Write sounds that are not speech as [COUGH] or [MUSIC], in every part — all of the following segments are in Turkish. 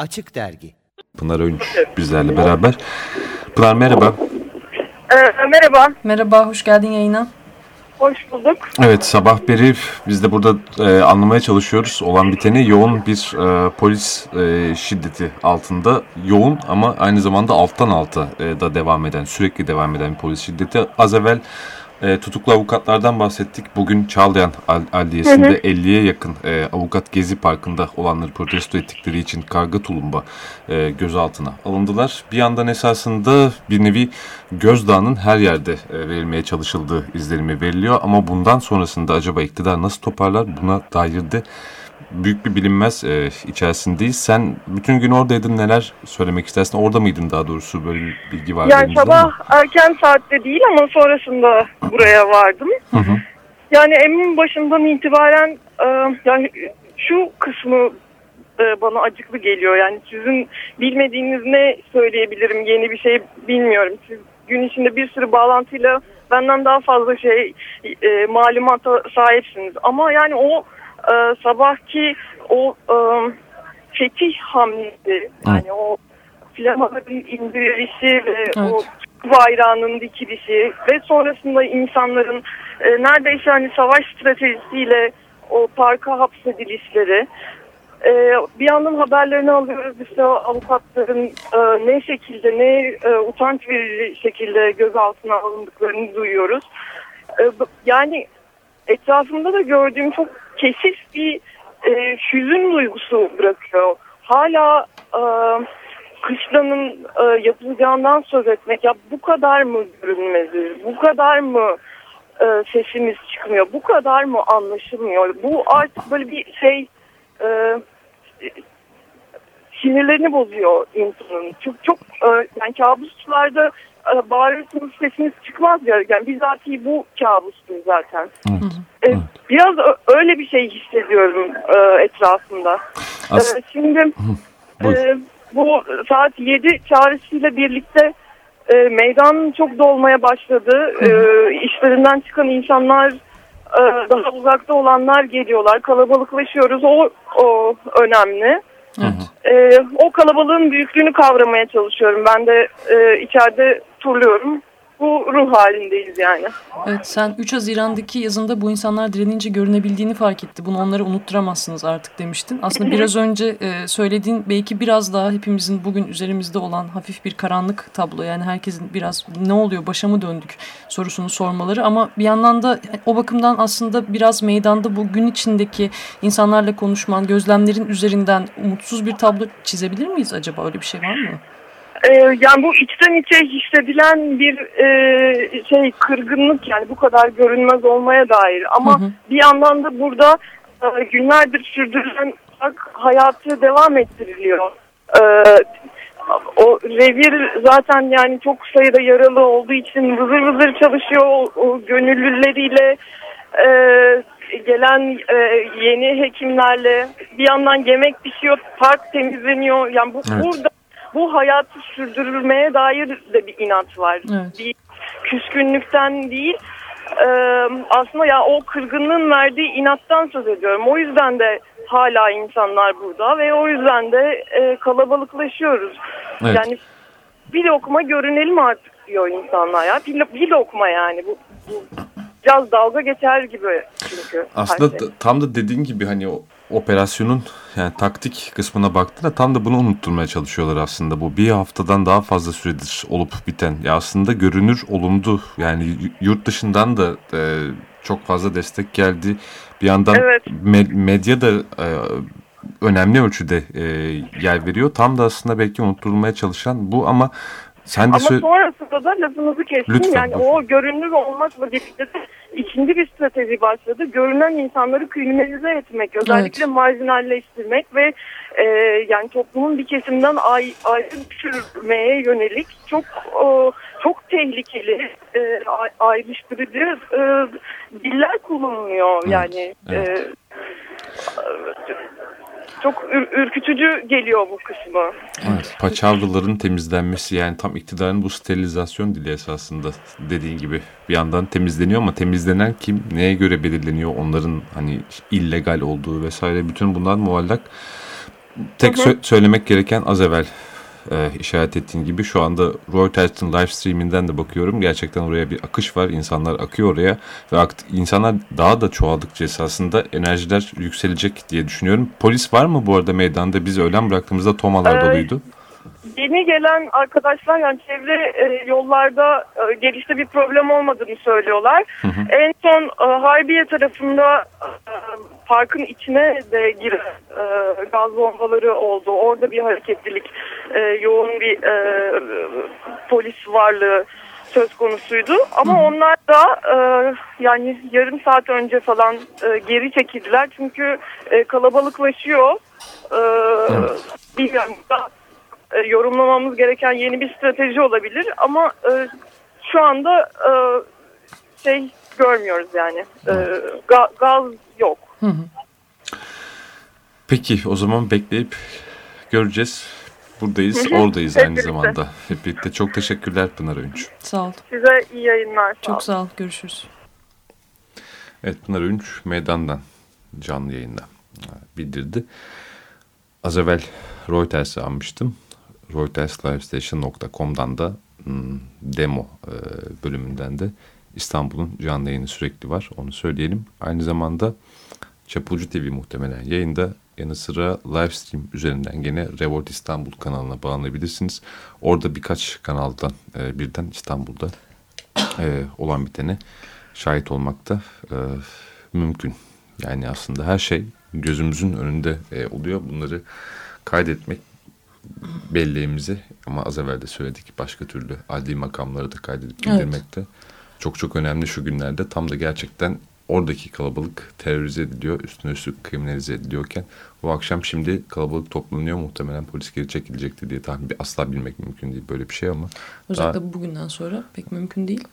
Açık Dergi Pınar Öynç bizlerle beraber. Pınar merhaba. Ee, merhaba. Merhaba, hoş geldin yayına. Hoş bulduk. Evet sabah beri biz de burada e, anlamaya çalışıyoruz olan biteni yoğun bir e, polis e, şiddeti altında yoğun ama aynı zamanda alttan alta e, da devam eden sürekli devam eden polis şiddeti az evvel e, tutuklu avukatlardan bahsettik. Bugün Çağlayan Adliyesi'nde 50'ye yakın e, avukat Gezi Parkı'nda olanları protesto ettikleri için karga tulumba e, gözaltına alındılar. Bir yandan esasında bir nevi gözdağının her yerde e, verilmeye çalışıldığı izlenimi veriliyor. Ama bundan sonrasında acaba iktidar nasıl toparlar buna dair de büyük bir bilinmez e, içerisindeyiz. Sen bütün gün oradaydın neler söylemek istersin? Orada mıydın daha doğrusu böyle bir bilgi var Yani sabah mı? erken saatte değil ama sonrasında buraya vardım. Hı hı. Yani emin başından itibaren e, yani şu kısmı e, bana acıklı geliyor. Yani sizin bilmediğiniz ne söyleyebilirim yeni bir şey bilmiyorum. Siz gün içinde bir sürü bağlantıyla benden daha fazla şey e, malumata sahipsiniz. Ama yani o e, sabahki o e, fetih hamlesi yani o flamaların indirilişi ve evet. o bayrağının dikilişi ve sonrasında insanların e, neredeyse hani savaş stratejisiyle o parka hapsedilişleri e, bir yandan haberlerini alıyoruz işte avukatların e, ne şekilde ne e, utanç verici şekilde gözaltına alındıklarını duyuyoruz. E, yani etrafımda da gördüğüm çok kesis bir e, hüzün duygusu bırakıyor. Hala e, kışlanın e, yapılacağından söz etmek ya bu kadar mı görünmezi, bu kadar mı e, sesimiz çıkmıyor, bu kadar mı anlaşılmıyor? Bu artık böyle bir şey e, sinirlerini bozuyor insanın. Çok çok e, yani kabuslarda bağırırsınız sesiniz çıkmaz ya. Yani bizatihi bu kabustur zaten. Evet. E, biraz öyle bir şey hissediyorum e, etrafında. As e, şimdi e, bu saat 7 çağrısıyla birlikte e, meydan çok dolmaya başladı. E, işlerinden çıkan insanlar e, daha uzakta olanlar geliyorlar. Kalabalıklaşıyoruz. O, o önemli. Evet. E, o kalabalığın büyüklüğünü kavramaya çalışıyorum. Ben de e, içeride turluyorum bu ruh halindeyiz yani. Evet sen 3 Haziran'daki yazında bu insanlar direnince görünebildiğini fark etti. Bunu onlara unutturamazsınız artık demiştin. Aslında biraz önce e, söylediğin belki biraz daha hepimizin bugün üzerimizde olan hafif bir karanlık tablo. Yani herkesin biraz ne oluyor başa mı döndük sorusunu sormaları. Ama bir yandan da o bakımdan aslında biraz meydanda bu gün içindeki insanlarla konuşman, gözlemlerin üzerinden umutsuz bir tablo çizebilir miyiz acaba? Öyle bir şey var mı? Ee, yani bu içten içe hissedilen bir e, şey kırgınlık yani bu kadar görünmez olmaya dair ama hı hı. bir yandan da burada e, günlerdir sürdürülen hayatı devam ettiriliyor. E, o revir zaten yani çok sayıda yaralı olduğu için vızır vızır çalışıyor o, o gönüllüleriyle e, gelen e, yeni hekimlerle bir yandan yemek pişiyor park temizleniyor yani bu evet. burada bu hayatı sürdürülmeye dair de bir inat var. Evet. Bir küskünlükten değil e, aslında ya o kırgınlığın verdiği inattan söz ediyorum. O yüzden de hala insanlar burada ve o yüzden de e, kalabalıklaşıyoruz. Evet. Yani bir lokma görünelim artık diyor insanlar ya. Bir, bir lokma yani bu, bu biraz dalga geçer gibi çünkü. Aslında şey. tam da dediğin gibi hani o operasyonun yani taktik kısmına baktığında tam da bunu unutturmaya çalışıyorlar aslında. Bu bir haftadan daha fazla süredir olup biten. Ya aslında görünür olumlu yani yurt dışından da e, çok fazla destek geldi. Bir yandan evet. me medya da e, önemli ölçüde e, yer veriyor. Tam da aslında belki unutturulmaya çalışan bu ama sen de Ama sonrasında da lafınızı kestim. Lütfen, yani lütfen. o görünür olmakla birlikte de ikinci bir strateji başladı. Görünen insanları kriminalize etmek, özellikle evet. marjinalleştirmek ve e, yani toplumun bir kesimden ay, ayrı düşürmeye yönelik çok o, çok tehlikeli e, ayrıştırıcı e, diller kullanılıyor. Yani evet. E, çok ür ürkütücü geliyor bu kısmı. Evet, paçavraların temizlenmesi yani tam iktidarın bu sterilizasyon dili esasında dediğin gibi bir yandan temizleniyor ama temizlenen kim, neye göre belirleniyor onların hani illegal olduğu vesaire bütün bunlar muallak. tek sö söylemek gereken az evvel e, işaret ettiğin gibi şu anda Reuters'ın live streaminden de bakıyorum. Gerçekten oraya bir akış var. İnsanlar akıyor oraya ve insanlar daha da çoğaldıkça esasında enerjiler yükselecek diye düşünüyorum. Polis var mı bu arada meydanda? Biz öğlen bıraktığımızda tomalar evet. doluydu. Yeni gelen arkadaşlar yani çevre e, yollarda e, gelişte bir problem olmadığını söylüyorlar. Hı hı. En son e, Harbiye tarafında e, parkın içine de giren e, gaz bombaları oldu. Orada bir hareketlilik, e, yoğun bir e, polis varlığı söz konusuydu. Ama hı hı. onlar da e, yani yarım saat önce falan e, geri çekildiler. Çünkü e, kalabalıklaşıyor. E, evet. Bilmiyorum e, yorumlamamız gereken yeni bir strateji olabilir ama e, şu anda e, şey görmüyoruz yani e, ga, gaz yok. Peki o zaman bekleyip göreceğiz. Buradayız, oradayız aynı birlikte. zamanda. Hep birlikte. Çok teşekkürler Pınar Öncü. Sağ ol. Size iyi yayınlar. Sağ Çok sağ ol. Görüşürüz. Evet Pınar Öncü meydandan canlı yayında bildirdi. Az evvel Reuters'i almıştım. reuterslivestation.com'dan da hmm, demo e, bölümünden de İstanbul'un canlı yayını sürekli var. Onu söyleyelim. Aynı zamanda Çapulcu TV muhtemelen yayında yanı sıra livestream üzerinden gene Revolt İstanbul kanalına bağlanabilirsiniz. Orada birkaç kanaldan e, birden İstanbul'da e, olan bitene şahit olmak da e, mümkün. Yani aslında her şey gözümüzün önünde e, oluyor. Bunları kaydetmek belleğimizi ama az evvel de söyledik başka türlü adli makamları da kaydedip bildirmek evet. çok çok önemli şu günlerde. Tam da gerçekten oradaki kalabalık terörize ediliyor, üstüne üstlük kriminalize ediliyorken bu akşam şimdi kalabalık toplanıyor muhtemelen polis geri çekilecekti diye tahmin asla bilmek mümkün değil böyle bir şey ama. Özellikle daha... bugünden sonra pek mümkün değil.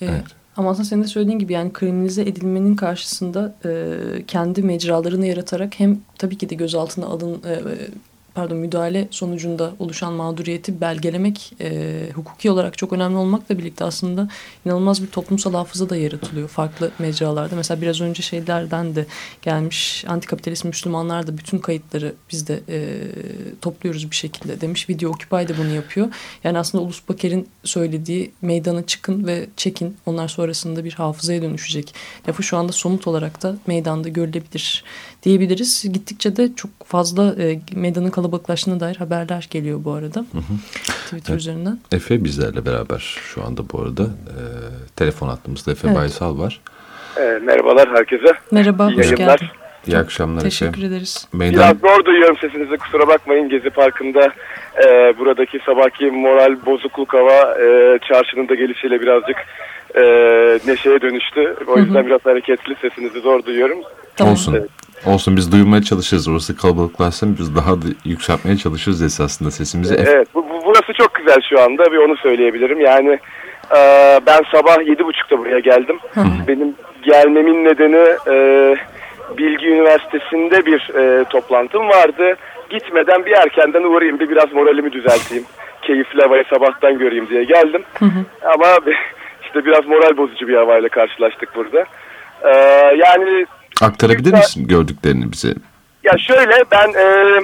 Ee, evet. Ama aslında senin de söylediğin gibi yani kriminalize edilmenin karşısında e, kendi mecralarını yaratarak hem tabii ki de gözaltına alın e, pardon müdahale sonucunda oluşan mağduriyeti belgelemek e, hukuki olarak çok önemli olmakla birlikte aslında inanılmaz bir toplumsal hafıza da yaratılıyor farklı mecralarda. Mesela biraz önce şeylerden de gelmiş antikapitalist Müslümanlar da bütün kayıtları biz de e, topluyoruz bir şekilde demiş. Video Occupy de bunu yapıyor. Yani aslında Ulus Baker'in söylediği meydana çıkın ve çekin. Onlar sonrasında bir hafızaya dönüşecek. Lafı şu anda somut olarak da meydanda görülebilir diyebiliriz. Gittikçe de çok fazla e, meydanın kalabalıklaştığına dair haberler geliyor bu arada. Hı hı. Twitter evet. üzerinden. Efe bizlerle beraber şu anda bu arada. E, telefon hattımızda Efe evet. Baysal var. E, merhabalar herkese. Merhaba, İyi hoş yayınlar. geldin. İyi akşamlar Teşekkür Efe. ederiz. Meydan... Biraz zor duyuyorum sesinizi kusura bakmayın. Gezi Parkı'nda e, buradaki sabahki moral bozukluk hava e, çarşının da gelişiyle birazcık e, neşeye dönüştü. O yüzden hı hı. biraz hareketli sesinizi zor duyuyorum. Tamam. Olsun. Evet. Olsun biz duyulmaya çalışırız. Orası kalabalıklaşsa biz daha da yükseltmeye çalışırız esasında sesimizi. Evet bu, bu, burası çok güzel şu anda bir onu söyleyebilirim. Yani e, ben sabah yedi buçukta buraya geldim. Hı hı. Benim gelmemin nedeni e, Bilgi Üniversitesi'nde bir e, toplantım vardı. Gitmeden bir erkenden uğrayayım bir biraz moralimi düzelteyim. Keyifli havayı sabahtan göreyim diye geldim. Hı. Ama [LAUGHS] işte biraz moral bozucu bir havayla karşılaştık burada. Ee, yani Aktarabilir misin gördüklerini bize? Ya şöyle ben e,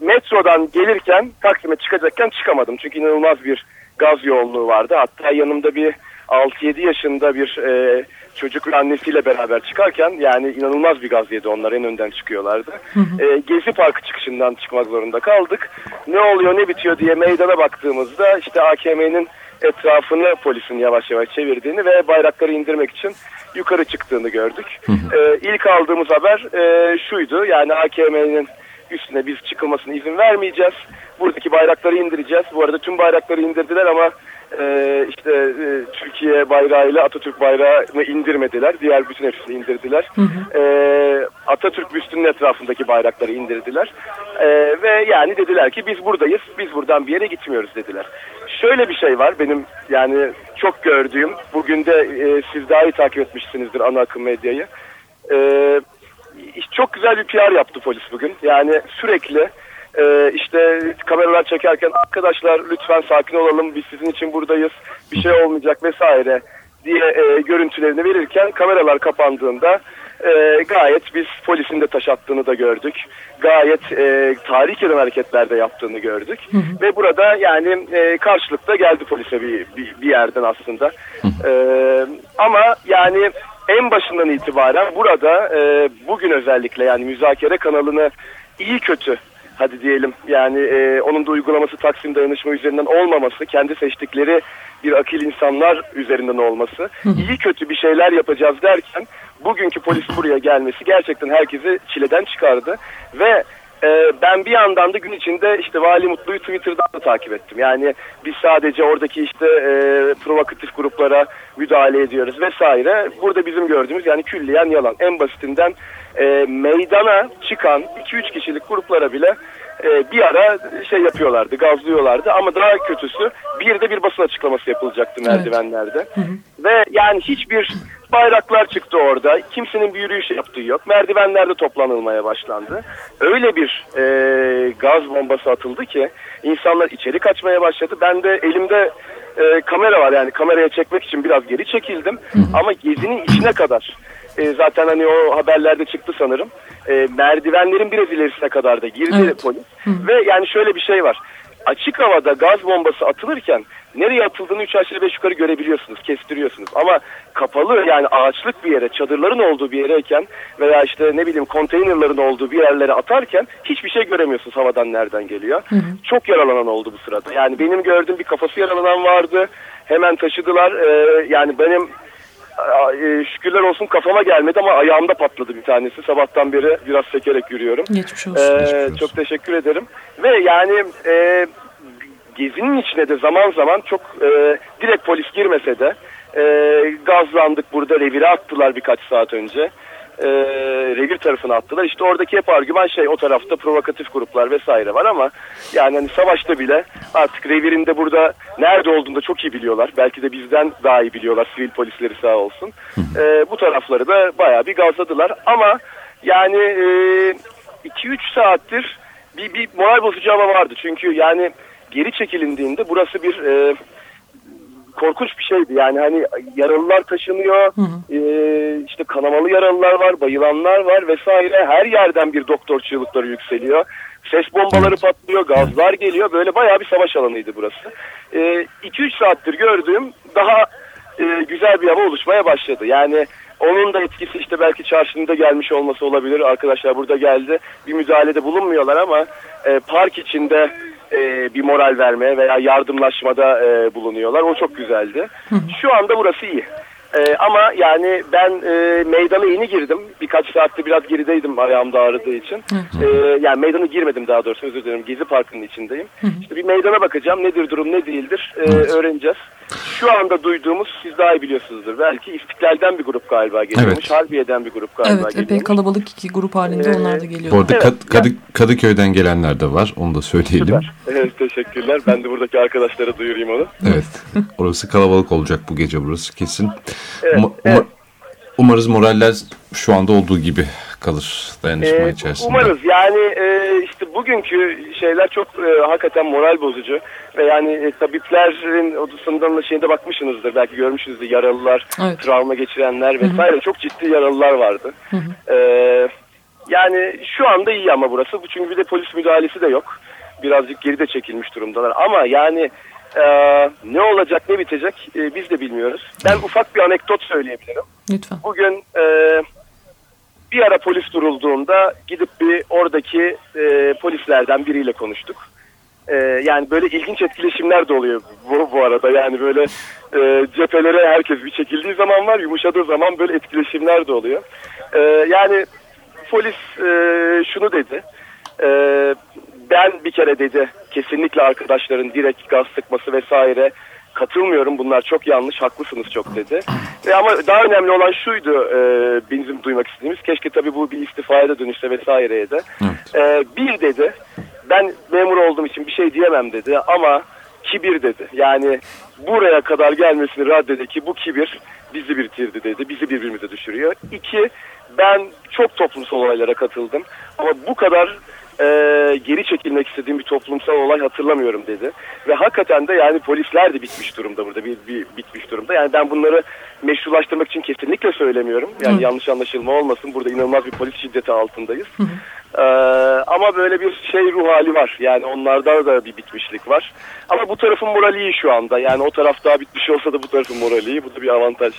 metrodan gelirken Taksim'e çıkacakken çıkamadım. Çünkü inanılmaz bir gaz yoğunluğu vardı. Hatta yanımda bir 6-7 yaşında bir e, çocuk annesiyle beraber çıkarken yani inanılmaz bir gaz yedi onlar en önden çıkıyorlardı. Hı hı. E, Gezi Parkı çıkışından çıkmak zorunda kaldık. Ne oluyor ne bitiyor diye meydana baktığımızda işte AKM'nin etrafını polisin yavaş yavaş çevirdiğini ve bayrakları indirmek için yukarı çıktığını gördük. Hı hı. E, ilk aldığımız haber e, şuydu yani AKM'nin üstüne biz çıkılmasına izin vermeyeceğiz. Buradaki bayrakları indireceğiz. Bu arada tüm bayrakları indirdiler ama e, işte e, Türkiye bayrağıyla Atatürk bayrağını indirmediler. Diğer bütün hepsini indirdiler. Hı hı. E, Atatürk büstünün etrafındaki bayrakları indirdiler. E, ve yani dediler ki biz buradayız. Biz buradan bir yere gitmiyoruz dediler. Şöyle bir şey var benim yani çok gördüğüm. Bugün de e, siz daha iyi takip etmişsinizdir ana akım medyayı. E, çok güzel bir PR yaptı polis bugün. Yani sürekli e, işte kameralar çekerken arkadaşlar lütfen sakin olalım biz sizin için buradayız bir şey olmayacak vesaire diye e, görüntülerini verirken kameralar kapandığında e, gayet biz polisin de taş attığını da gördük. Gayet e, tahrik eden hareketlerde yaptığını gördük. Hı hı. Ve burada yani e, karşılıkta geldi polise bir, bir, bir yerden aslında. Hı hı. E, ama yani en başından itibaren burada e, bugün özellikle yani müzakere kanalını iyi kötü hadi diyelim yani e, onun da uygulaması Taksim Dayanışma üzerinden olmaması, kendi seçtikleri bir akil insanlar üzerinden olması, iyi kötü bir şeyler yapacağız derken bugünkü polis buraya gelmesi gerçekten herkesi çileden çıkardı. Ve e, ben bir yandan da gün içinde işte Vali Mutlu'yu Twitter'dan da takip ettim. Yani biz sadece oradaki işte e, provokatif gruplara müdahale ediyoruz vesaire. Burada bizim gördüğümüz yani külliyen yalan. En basitinden e, meydana çıkan 2-3 kişilik gruplara bile e, bir ara şey yapıyorlardı, gazlıyorlardı ama daha kötüsü bir de bir basın açıklaması yapılacaktı merdivenlerde. Evet. Ve yani hiçbir bayraklar çıktı orada, kimsenin bir yürüyüş yaptığı yok. Merdivenlerde toplanılmaya başlandı. Öyle bir e, gaz bombası atıldı ki insanlar içeri kaçmaya başladı. Ben de elimde e, kamera var yani kameraya çekmek için biraz geri çekildim. Hı hı. Ama gezinin içine kadar e, zaten hani o haberlerde çıktı sanırım. E, merdivenlerin biraz ilerisine kadar da girdi evet. polis. Hı. Ve yani şöyle bir şey var. Açık havada gaz bombası atılırken nereye atıldığını üç aşağı beş yukarı görebiliyorsunuz, kestiriyorsunuz. Ama kapalı yani ağaçlık bir yere, çadırların olduğu bir yereyken veya işte ne bileyim konteynerların olduğu bir yerlere atarken hiçbir şey göremiyorsunuz havadan nereden geliyor. Hı hı. Çok yaralanan oldu bu sırada. Yani benim gördüğüm bir kafası yaralanan vardı. Hemen taşıdılar. Ee, yani benim şükürler olsun kafama gelmedi ama ayağımda patladı bir tanesi. Sabahtan beri biraz sekerek yürüyorum. Geçmiş olsun. Ee, geçmiş olsun. Çok teşekkür ederim. Ve yani e, gezinin içine de zaman zaman çok e, direkt polis girmese de e, gazlandık burada revire attılar birkaç saat önce e, revir tarafına attılar. İşte oradaki hep argüman şey o tarafta provokatif gruplar vesaire var ama yani hani savaşta bile artık revirinde burada nerede olduğunu da çok iyi biliyorlar. Belki de bizden daha iyi biliyorlar sivil polisleri sağ olsun. E, bu tarafları da bayağı bir gazladılar ama yani 2-3 e, saattir bir, bir moral bozucu hava vardı. Çünkü yani geri çekilindiğinde burası bir e, korkunç bir şeydi. Yani hani yaralılar taşınıyor, hı hı. E, işte kanamalı yaralılar var, bayılanlar var vesaire. Her yerden bir doktor çığlıkları yükseliyor. Ses bombaları evet. patlıyor, gazlar geliyor. Böyle bayağı bir savaş alanıydı burası. 2-3 e, saattir gördüğüm daha e, güzel bir hava oluşmaya başladı. Yani onun da etkisi işte belki çarşının gelmiş olması olabilir. Arkadaşlar burada geldi. Bir müdahalede bulunmuyorlar ama e, park içinde e, bir moral vermeye veya yardımlaşmada e, bulunuyorlar. O çok güzeldi. Şu anda burası iyi. E, ama yani ben e, meydana yeni girdim. Birkaç saatte biraz gerideydim ayağımda ağrıdığı için. E, yani meydana girmedim daha doğrusu özür dilerim. Gezi Parkı'nın içindeyim. İşte bir meydana bakacağım. Nedir durum ne değildir e, öğreneceğiz. Şu anda duyduğumuz siz daha iyi biliyorsunuzdur. Belki İstiklal'den bir grup galiba geliyormuş. Evet. Harbiye'den bir grup galiba Evet epey geliyormuş. kalabalık iki grup halinde ee, onlar da geliyor. Bu arada evet, Kad Kadı Kadıköy'den gelenler de var. Onu da söyleyelim. Süper. Evet teşekkürler. Ben de buradaki arkadaşlara duyurayım onu. Evet. Orası kalabalık olacak bu gece burası kesin. Evet, um, evet. Umarız moraller şu anda olduğu gibi kalır dayanışma ee, içerisinde. Umarız yani e, işte bugünkü şeyler çok e, hakikaten moral bozucu ve yani e, tabiplerin odasından da şeyinde bakmışsınızdır belki görmüşsünüzdür yaralılar, evet. travma geçirenler vesaire Hı -hı. çok ciddi yaralılar vardı. Hı -hı. E, yani şu anda iyi ama burası çünkü bir de polis müdahalesi de yok. Birazcık geride çekilmiş durumdalar ama yani e, ne olacak ne bitecek e, biz de bilmiyoruz. Ben ufak bir anekdot söyleyebilirim. Lütfen. Bugün e, bir ara polis durulduğunda gidip bir oradaki e, polislerden biriyle konuştuk. E, yani böyle ilginç etkileşimler de oluyor bu, bu arada. Yani böyle e, cephelere herkes bir çekildiği zaman var, yumuşadığı zaman böyle etkileşimler de oluyor. E, yani polis e, şunu dedi. E, ben bir kere dedi kesinlikle arkadaşların direkt gaz sıkması vesaire katılmıyorum bunlar çok yanlış haklısınız çok dedi. E ama daha önemli olan şuydu e, bizim duymak istediğimiz keşke tabii bu bir istifaya da dönüşse vesaireye de. Evet. E, bir dedi ben memur olduğum için bir şey diyemem dedi ama kibir dedi. Yani buraya kadar gelmesini reddedi ki bu kibir bizi bitirdi dedi. Bizi birbirimize düşürüyor. İki ben çok toplumsal olaylara katıldım ama bu kadar e, geri çekilmek istediğim bir toplumsal olay hatırlamıyorum dedi. Ve hakikaten de yani polisler de bitmiş durumda burada bir, bir bitmiş durumda. Yani ben bunları meşrulaştırmak için kesinlikle söylemiyorum. Yani Hı. yanlış anlaşılma olmasın. Burada inanılmaz bir polis şiddeti altındayız. Hı. Ee, ama böyle bir şey ruh hali var. Yani onlarda da bir bitmişlik var. Ama bu tarafın morali iyi şu anda. Yani o taraf daha bitmiş olsa da bu tarafın morali iyi. Bu da bir avantaj.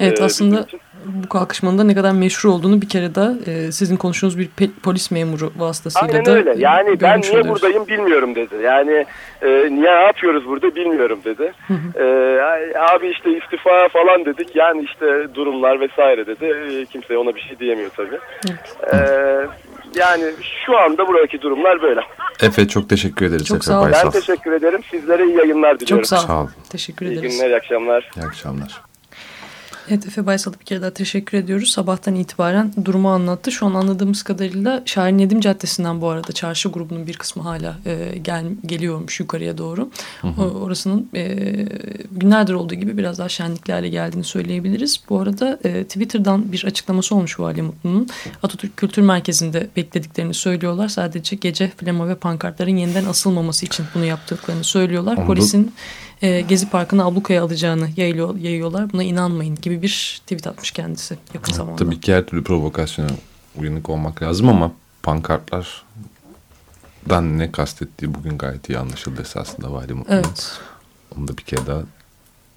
Evet ee, aslında bu kalkışmanın da ne kadar meşhur olduğunu bir kere daha e, sizin konuştuğunuz bir polis memuru vasıtasıyla Aynen da öyle. Yani ben niye oluyoruz. buradayım bilmiyorum dedi. Yani e, niye ne yapıyoruz burada bilmiyorum dedi. e, abi işte istifa falan dedik. Yani işte durumlar vesaire dedi. E, kimse ona bir şey diyemiyor tabii. Evet. E, yani şu anda buradaki durumlar böyle. Efe çok teşekkür ederiz. Çok Efe sağ olun. Ben teşekkür ederim. Sizlere iyi yayınlar diliyorum. Çok sağ olun. Sağ olun. Teşekkür ederiz. İyi günler, iyi akşamlar. İyi akşamlar. Evet Efe Baysal'a bir kere daha teşekkür ediyoruz. Sabahtan itibaren durumu anlattı. Şu an anladığımız kadarıyla Şahin Nedim Caddesi'nden bu arada çarşı grubunun bir kısmı hala e, gel, geliyormuş yukarıya doğru. Hı hı. orasının e, günlerdir olduğu gibi biraz daha şenlikli hale geldiğini söyleyebiliriz. Bu arada e, Twitter'dan bir açıklaması olmuş Vali Mutlu'nun. Atatürk Kültür Merkezi'nde beklediklerini söylüyorlar. Sadece gece flama ve pankartların yeniden asılmaması için bunu yaptıklarını söylüyorlar. Onu Polisin e, Gezi Parkı'nı ablukaya alacağını yayıyor, yayıyorlar. Buna inanmayın gibi bir tweet atmış kendisi yakın zamanda. Tabii ki her türlü provokasyona uyanık olmak lazım ama pankartlar dan ne kastettiği bugün gayet iyi anlaşıldı esasında Vali Mutlu'nun. Evet. Onu da bir kere daha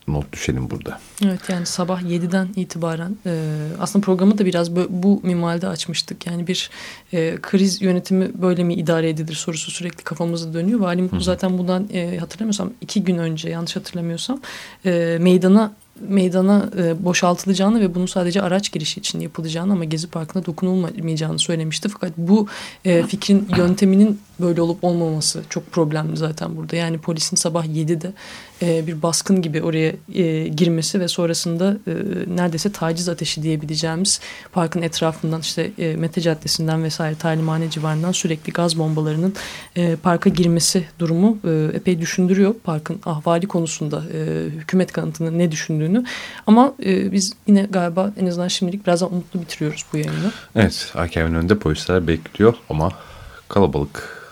not düşelim burada. Evet yani sabah 7'den itibaren e, aslında programı da biraz bu, bu minvalde açmıştık. Yani bir e, kriz yönetimi böyle mi idare edilir sorusu sürekli kafamızda dönüyor. Vali Mutlu zaten bundan e, hatırlamıyorsam iki gün önce yanlış hatırlamıyorsam e, meydana meydana e, boşaltılacağını ve bunun sadece araç girişi için yapılacağını ama Gezi Parkı'na dokunulmayacağını söylemişti. Fakat bu e, fikrin yönteminin böyle olup olmaması çok problemli zaten burada. Yani polisin sabah 7'de e, bir baskın gibi oraya e, girmesi ve sonrasında e, neredeyse taciz ateşi diyebileceğimiz parkın etrafından işte e, Mete Caddesi'nden vesaire talimhane civarından sürekli gaz bombalarının e, parka girmesi durumu e, epey düşündürüyor. Parkın ahvali konusunda e, hükümet kanıtını ne düşündüğünü. Ama e, biz yine galiba en azından şimdilik biraz daha umutlu bitiriyoruz bu yayını. Evet AKM'nin önünde polisler bekliyor ama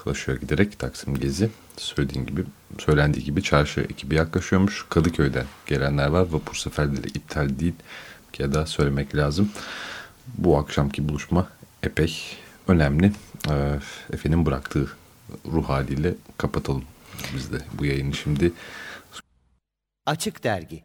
kalabalıklaşıyor giderek Taksim Gezi söylediğin gibi söylendiği gibi çarşı ekibi yaklaşıyormuş. Kadıköy'den gelenler var. Vapur seferleri iptal değil. Ya da söylemek lazım. Bu akşamki buluşma epey önemli. Ee, Efe'nin bıraktığı ruh haliyle kapatalım biz de bu yayını şimdi. Açık Dergi